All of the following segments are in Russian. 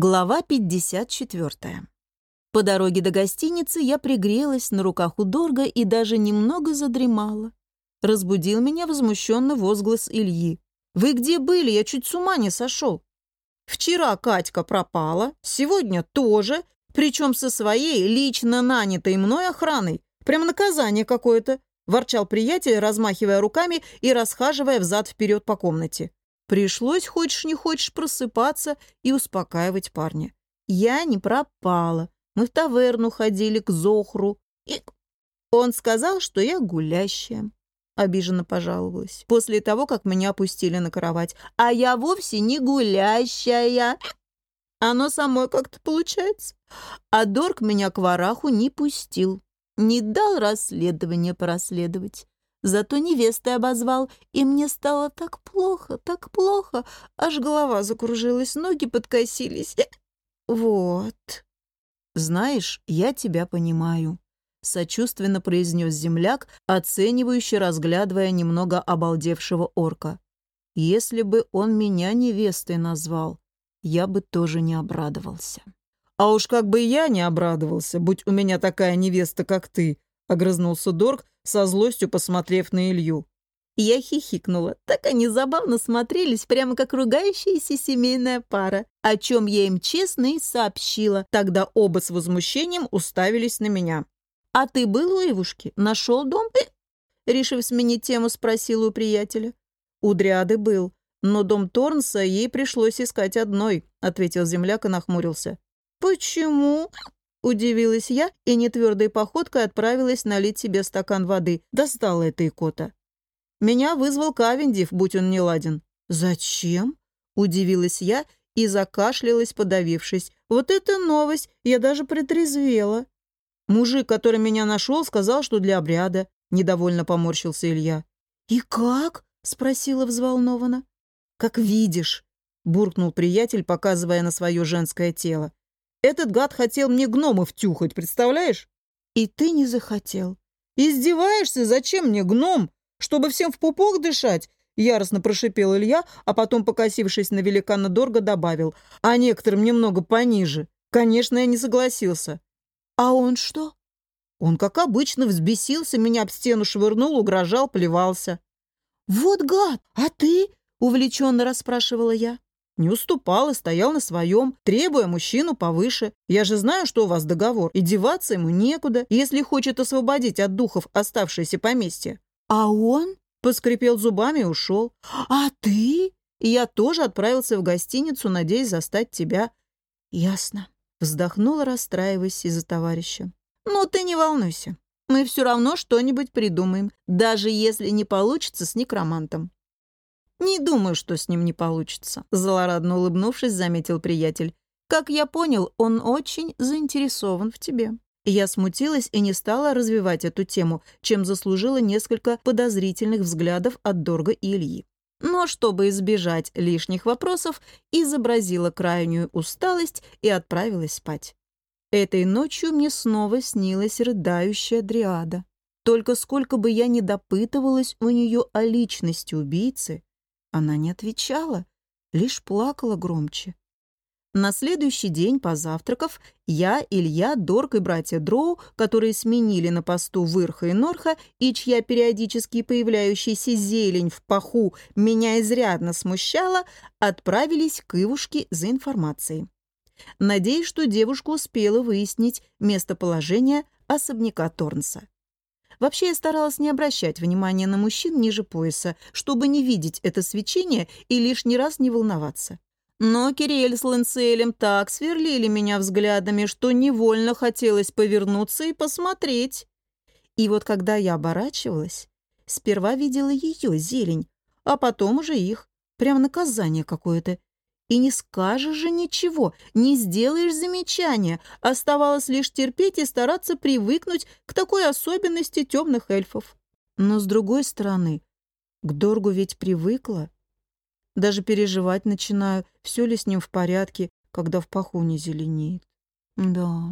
Глава 54. По дороге до гостиницы я пригрелась на руках у Дорга и даже немного задремала. Разбудил меня возмущенный возглас Ильи. «Вы где были? Я чуть с ума не сошел». «Вчера Катька пропала, сегодня тоже, причем со своей лично нанятой мной охраной. Прям наказание какое-то», – ворчал приятель, размахивая руками и расхаживая взад-вперед по комнате. Пришлось, хочешь не хочешь, просыпаться и успокаивать парня. Я не пропала. Мы в таверну ходили к Зохру. И он сказал, что я гулящая. Обиженно пожаловалась. После того, как меня опустили на кровать. А я вовсе не гулящая. Оно само как-то получается. А Дорг меня к вараху не пустил. Не дал расследование порасследовать. Зато невестой обозвал, и мне стало так плохо, так плохо, аж голова закружилась, ноги подкосились. Вот. Знаешь, я тебя понимаю, сочувственно произнес земляк, оценивающе разглядывая немного обалдевшего орка. Если бы он меня невестой назвал, я бы тоже не обрадовался. А уж как бы я не обрадовался, будь у меня такая невеста, как ты, огрызнулся Дорг, со злостью посмотрев на Илью. Я хихикнула. Так они забавно смотрелись, прямо как ругающаяся семейная пара, о чем я им честно и сообщила. Тогда оба с возмущением уставились на меня. «А ты был у Ивушки? Нашел дом?» Решив сменить тему, спросила у приятеля. «У Дриады был, но дом Торнса ей пришлось искать одной», ответил земляк и нахмурился. «Почему?» Удивилась я и нетвердой походкой отправилась налить себе стакан воды. Достала это икота. Меня вызвал Кавендив, будь он не ладен. «Зачем?» — удивилась я и закашлялась, подавившись. «Вот это новость! Я даже притрезвела!» Мужик, который меня нашел, сказал, что для обряда. Недовольно поморщился Илья. «И как?» — спросила взволнованно. «Как видишь», — буркнул приятель, показывая на свое женское тело. Этот гад хотел мне гнома втюхать, представляешь? И ты не захотел. Издеваешься? Зачем мне гном? Чтобы всем в пупок дышать? Яростно прошипел Илья, а потом, покосившись на великана Дорга, добавил. А некоторым немного пониже. Конечно, я не согласился. А он что? Он, как обычно, взбесился, меня об стену швырнул, угрожал, плевался. «Вот гад! А ты?» — увлеченно расспрашивала я. Не уступал и стоял на своем, требуя мужчину повыше. Я же знаю, что у вас договор, и деваться ему некуда, если хочет освободить от духов оставшееся поместье. А он поскрипел зубами и ушел. А ты? И я тоже отправился в гостиницу, надеясь застать тебя. Ясно. Вздохнула, расстраиваясь из-за товарища. Ну, ты не волнуйся. Мы все равно что-нибудь придумаем, даже если не получится с некромантом. «Не думаю, что с ним не получится», — злорадно улыбнувшись, заметил приятель. «Как я понял, он очень заинтересован в тебе». Я смутилась и не стала развивать эту тему, чем заслужила несколько подозрительных взглядов от Дорга и Ильи. Но чтобы избежать лишних вопросов, изобразила крайнюю усталость и отправилась спать. Этой ночью мне снова снилась рыдающая дриада. Только сколько бы я ни допытывалась у нее о личности убийцы, она не отвечала, лишь плакала громче. На следующий день, позавтракав, я, Илья, Дорг и братья Дроу, которые сменили на посту Вырха и Норха, и чья периодически появляющаяся зелень в паху меня изрядно смущала, отправились к Ивушке за информацией. Надеюсь, что девушка успела выяснить местоположение особняка Торнса. Вообще я старалась не обращать внимания на мужчин ниже пояса, чтобы не видеть это свечение и лишний раз не волноваться. Но Кириэль с Ланцелем так сверлили меня взглядами, что невольно хотелось повернуться и посмотреть. И вот когда я оборачивалась, сперва видела ее зелень, а потом уже их. Прям наказание какое-то. И не скажешь же ничего, не сделаешь замечания. Оставалось лишь терпеть и стараться привыкнуть к такой особенности темных эльфов. Но с другой стороны, к Доргу ведь привыкла. Даже переживать начинаю, все ли с ним в порядке, когда в паху не зеленеет. Да.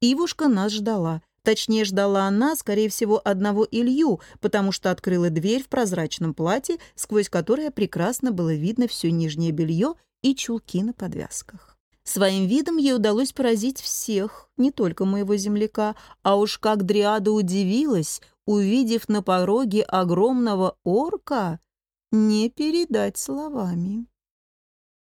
Ивушка нас ждала. Точнее, ждала она, скорее всего, одного Илью, потому что открыла дверь в прозрачном платье, сквозь которое прекрасно было видно все нижнее белье и чулки на подвязках. Своим видом ей удалось поразить всех, не только моего земляка, а уж как Дриада удивилась, увидев на пороге огромного орка, не передать словами.